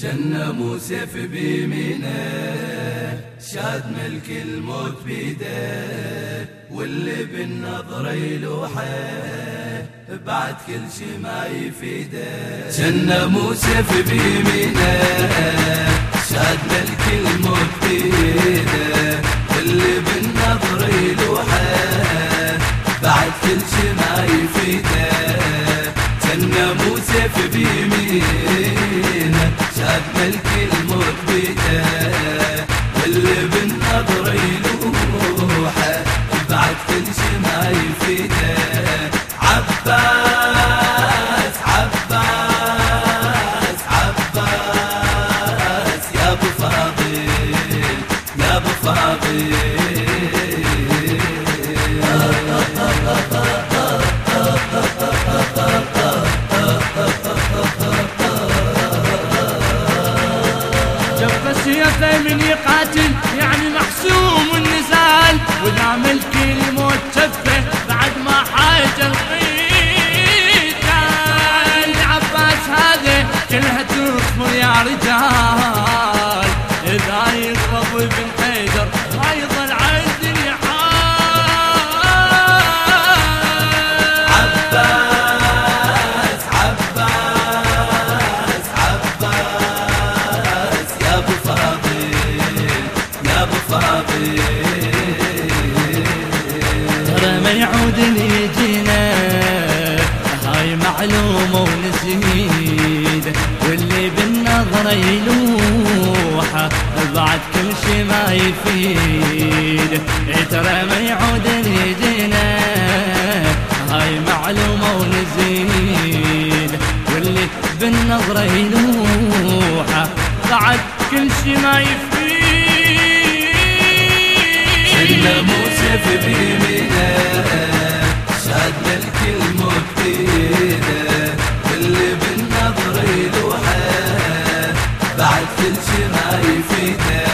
جنة مو سيف بيمينة شاد ملك الموت بيده واللي بالنظر يلوحه بعد كل شي ما يفيده. جنة مو سيف بيمينة ملك الموت شفه بعد ما حاج القيتال عباس هذا كلها تصبر يا رجال. معلومة ونسيد واللي بالنظرة يلوحه بعد كل شي ما يفيد. ترى ما يعود يجينا هاي معلومة ونزيد. واللي بالنظرة يلوحه بعد كل شي ما يفيد. جنة مو سيف بيمينه. شاد ملك الموت بيده واللي بالنظر يلوحه بعد كل شي ما يفيدة.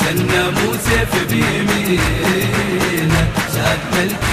جنة مو سيف بيمينة. شاد ملك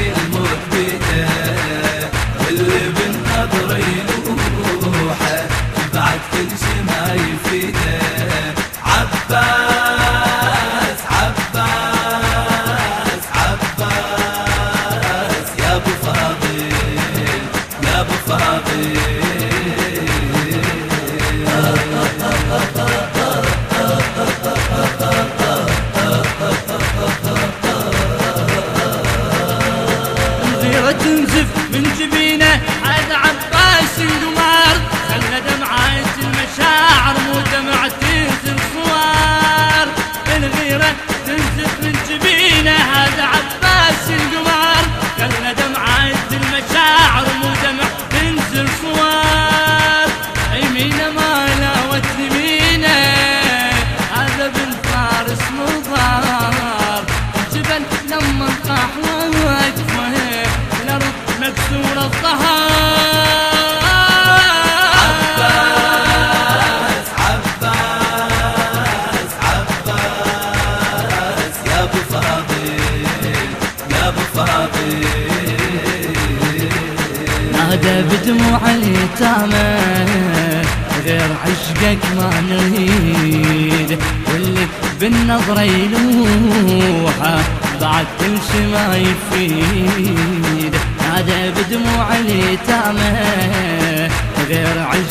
نادى بدموع اليتامى غير عشقك ما نريد. واللي بالنظرة يلوحه بعد كل شي ما يفيد. نادى بدموع اليتامى غير عشقك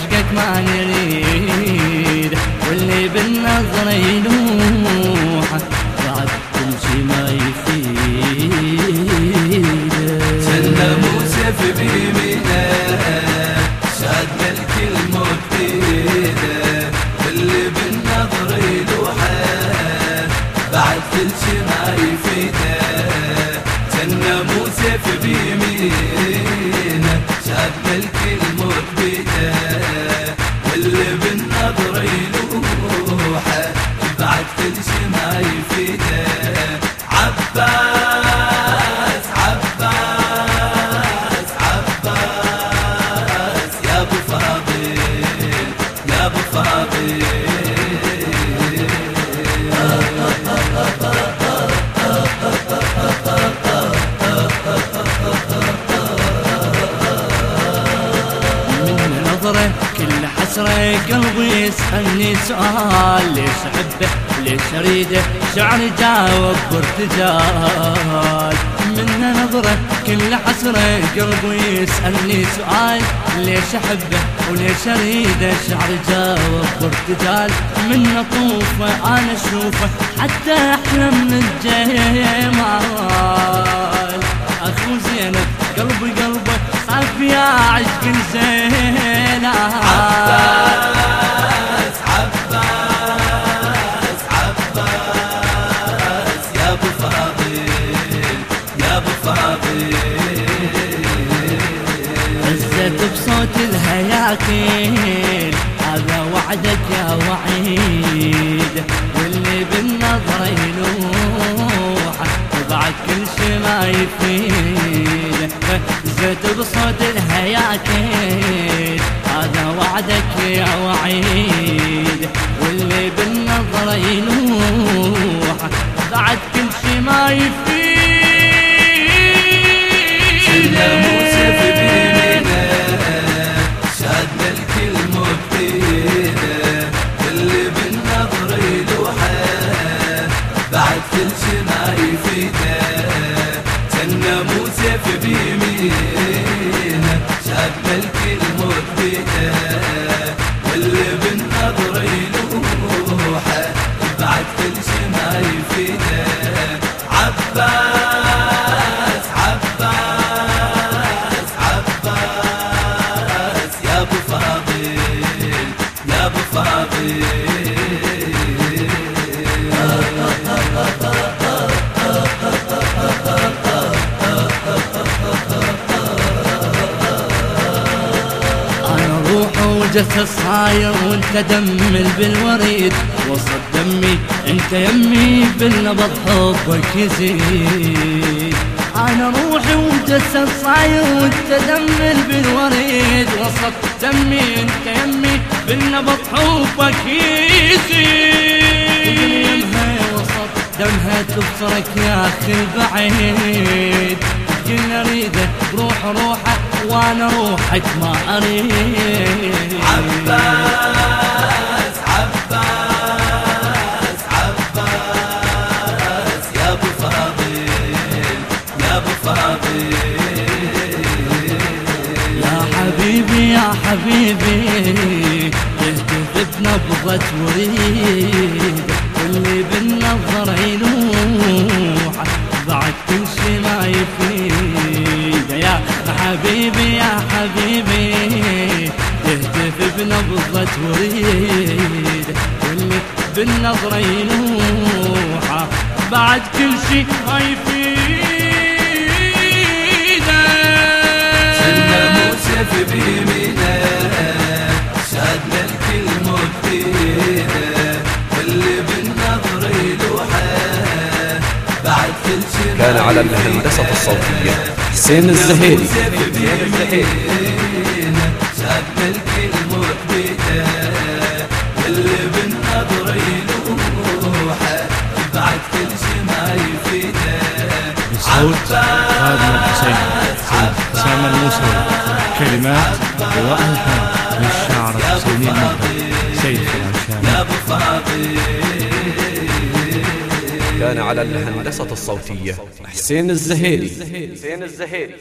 قلبي يسألني سؤال ليش أحبه؟ ليش أريده شعر جاوب بارتجال من نظرة كل عصره قلبي يسألني سؤال ليش أحبه؟ وليش أريده شعر جاوب بارتجال من أطوفه أنا أشوفه حتى أحلم من الجمال الهياكل هذا وعدك يا وعيد. واللي بالنظر يلوح وبعد كل شي ما يفيد. عزت بصوت الهياكل. هذا وعدك يا وعيد. واللي بالنظر يلوح بعد كل شي ما يفيد. سيدنا موسى واللي وجسد صاير وانت دم بالوريد. وسط دمي انت يمي بالنبض حبك يزيد. أنا روحي وجسد صاير وانت دم بالوريد. وسط دمي انت يمي بالنبض حبك يزيد. يمها وسط دمها تبصرك يا أخي البعيد. كل اريده روح روحه وأنا روحك ما أريد. عباس عباس عباس يا أبو فاضل يا أبو فاضل. يا حبيبي يا حبيبي تهتف بنبضة وريد حبيبي يا حبيبي تهتف بنبضة وريد واللي بالنظر يلوح بعد كل شي ما يفيد سيدنا موسى في بيمينه شهدنا الكل موت بيده واللي بالنظر يلوحه بعد كل شي كان على الهندسة الصوتية. حسين الزهيري شهدنا الكل موت بيده واللي بالنظر يلوحه بعد كل شي ما بصوت خادم الحسين حسام الموسوي كلمات والحان للشاعر الحسيني المبدع الهندسة الصوتية. حسين الزهيري. حسين الزهيري.